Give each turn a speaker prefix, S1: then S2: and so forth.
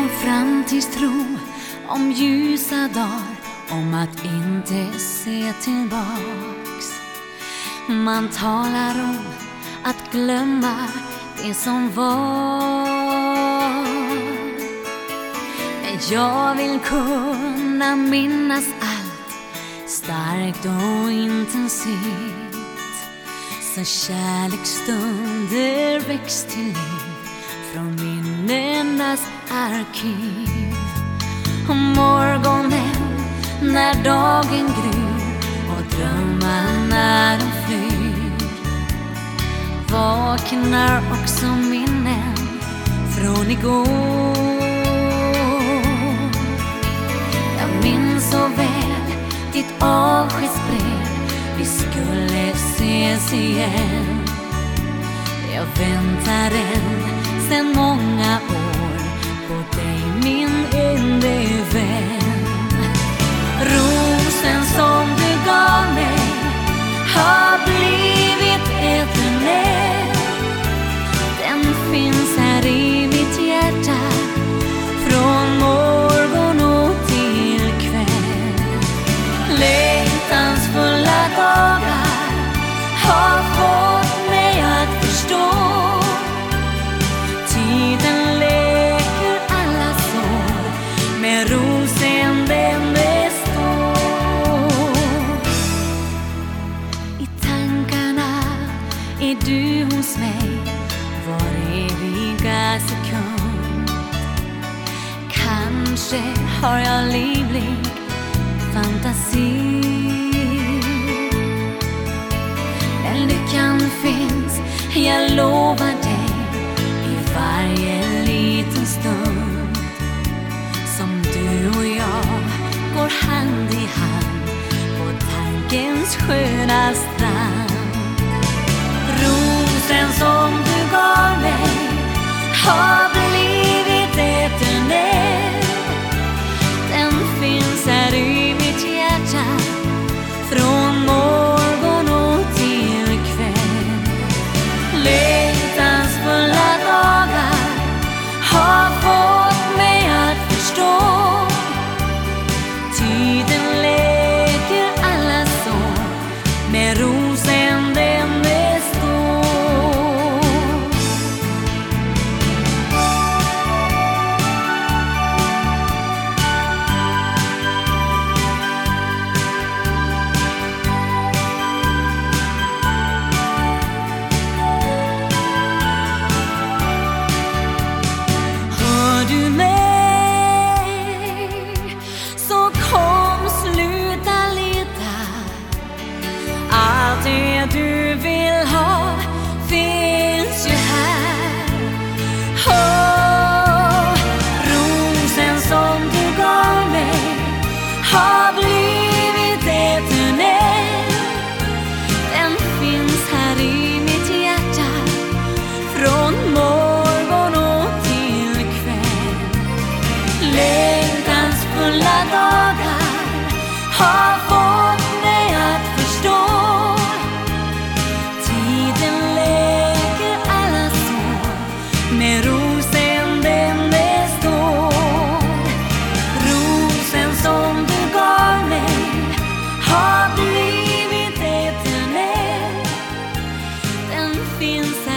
S1: Om framtidstro om ljusa dagar om att inte se tillbaks. Man talar om att glömma det som var. Men jag vill kunna minnas allt starkt och intensivt. Så kärleksstunder väcks till liv från minnenas arkiv. Och morgonen när dagen gryr och drömmarna de flyr. Vaknar också minnen från igår. Jag minns så väl ditt avskedsbrev. Vi skulle ses igen. Jag väntade är du hos mig? Var eviga sekund Kanske har jag livlig fantasi. Men lyckan finns, jag lovar dig i varje liten stund som du och jag går hand i hand på tankens sköna strand. fulla dagar har fått mig att förstå. Tiden läker alla sår med rosen den består. Rosen som du gav mig har blivit eternell. Den finns